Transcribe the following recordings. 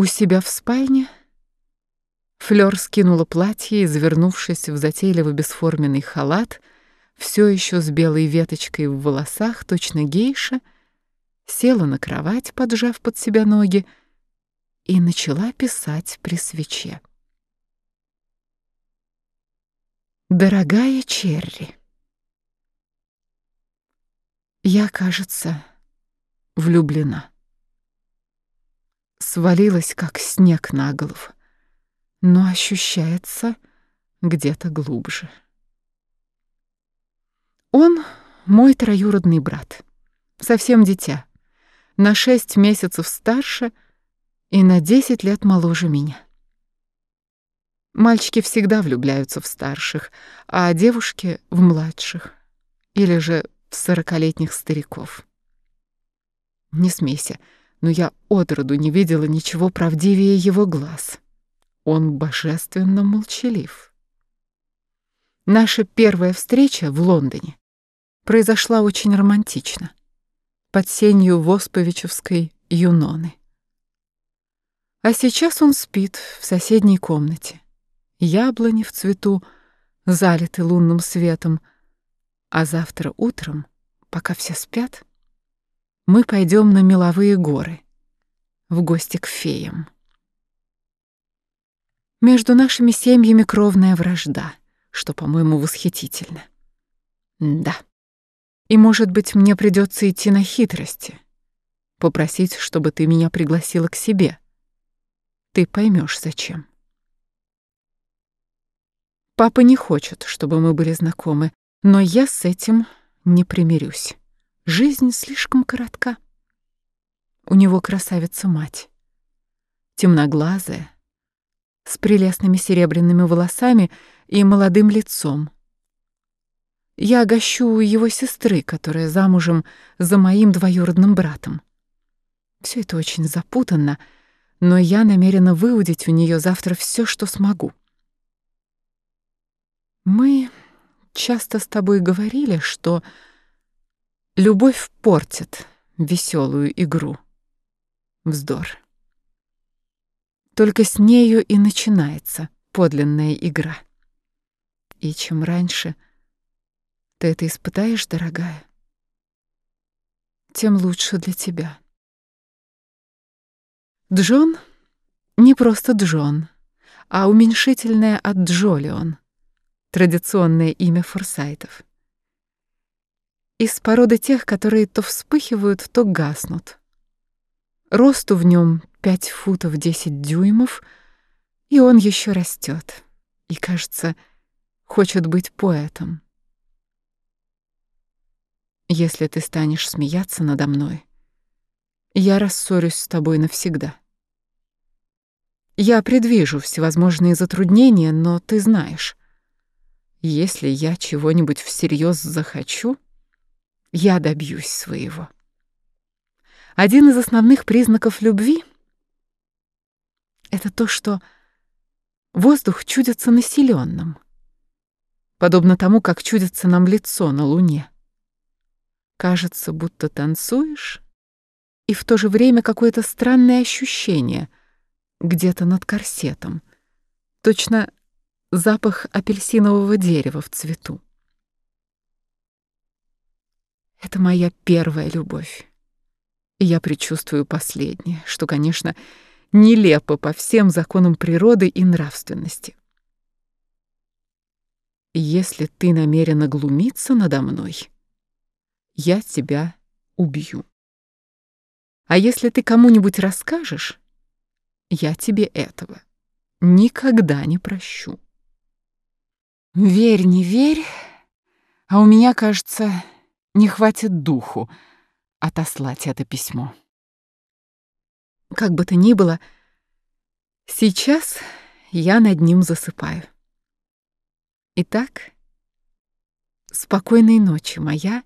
У себя в спальне Флёр скинула платье и, завернувшись в затейливо бесформенный халат, все еще с белой веточкой в волосах, точно гейша, села на кровать, поджав под себя ноги, и начала писать при свече. Дорогая Черри, я, кажется, влюблена. Свалилась, как снег на голову, но ощущается где-то глубже. Он мой троюродный брат, совсем дитя, на шесть месяцев старше и на десять лет моложе меня. Мальчики всегда влюбляются в старших, а девушки — в младших или же в сорокалетних стариков. Не смейся, но я отроду не видела ничего правдивее его глаз. Он божественно молчалив. Наша первая встреча в Лондоне произошла очень романтично, под сенью Восповичевской юноны. А сейчас он спит в соседней комнате. Яблони в цвету, залиты лунным светом, а завтра утром, пока все спят, мы пойдем на меловые горы, в гости к феям. Между нашими семьями кровная вражда, что, по-моему, восхитительно. Да. И, может быть, мне придется идти на хитрости. Попросить, чтобы ты меня пригласила к себе. Ты поймешь, зачем. Папа не хочет, чтобы мы были знакомы, но я с этим не примирюсь. Жизнь слишком коротка. У него красавица-мать. Темноглазая, с прелестными серебряными волосами и молодым лицом. Я гощу у его сестры, которая замужем за моим двоюродным братом. Все это очень запутанно, но я намерена выудить у нее завтра все, что смогу. Мы часто с тобой говорили, что любовь портит веселую игру. Вздор. Только с нею и начинается подлинная игра. И чем раньше — ты это испытаешь, дорогая, тем лучше для тебя. Джон не просто Джон, а уменьшительное от Джолион, традиционное имя форсайтов. Из породы тех, которые то вспыхивают, то гаснут. Росту в нем пять футов десять дюймов, и он еще растет. И, кажется, хочет быть поэтом. Если ты станешь смеяться надо мной, я рассорюсь с тобой навсегда. Я предвижу всевозможные затруднения, но ты знаешь, если я чего-нибудь всерьез захочу, я добьюсь своего. Один из основных признаков любви — это то, что воздух чудится населенным, подобно тому, как чудится нам лицо на луне. Кажется, будто танцуешь, и в то же время какое-то странное ощущение где-то над корсетом. Точно запах апельсинового дерева в цвету. Это моя первая любовь. И я предчувствую последнее, что, конечно, нелепо по всем законам природы и нравственности. Если ты намерена глумиться надо мной, я тебя убью. А если ты кому-нибудь расскажешь, я тебе этого никогда не прощу. Верь, не верь, а у меня, кажется, не хватит духу отослать это письмо. Как бы то ни было, сейчас я над ним засыпаю. Итак, спокойной ночи, моя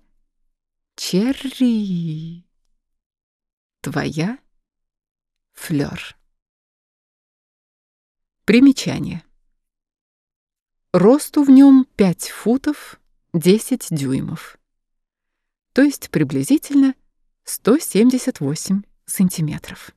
Черри. Твоя Флёр. Примечание. Росту в нем 5 футов 10 дюймов, то есть приблизительно 178 сантиметров.